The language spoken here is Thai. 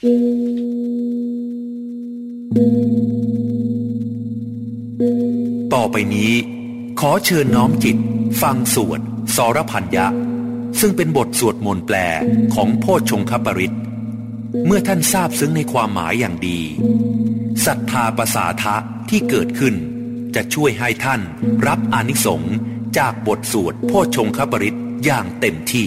ต่อไปนี้ ขอเชิญน้อมจิต ฟังสวดสรพันยะ ซึ่งเป็นบทสวดมนต์แปลของพ่อชงคปริตเมื่อท่านทราบซึ้งในความหมายอย่างดีศรัทธาประสาทะที่เกิดขึ้น จะช่วยให้ท่านรับอานิสงส์จากบทสวดพ่อชงคปริตอย่างเต็มที่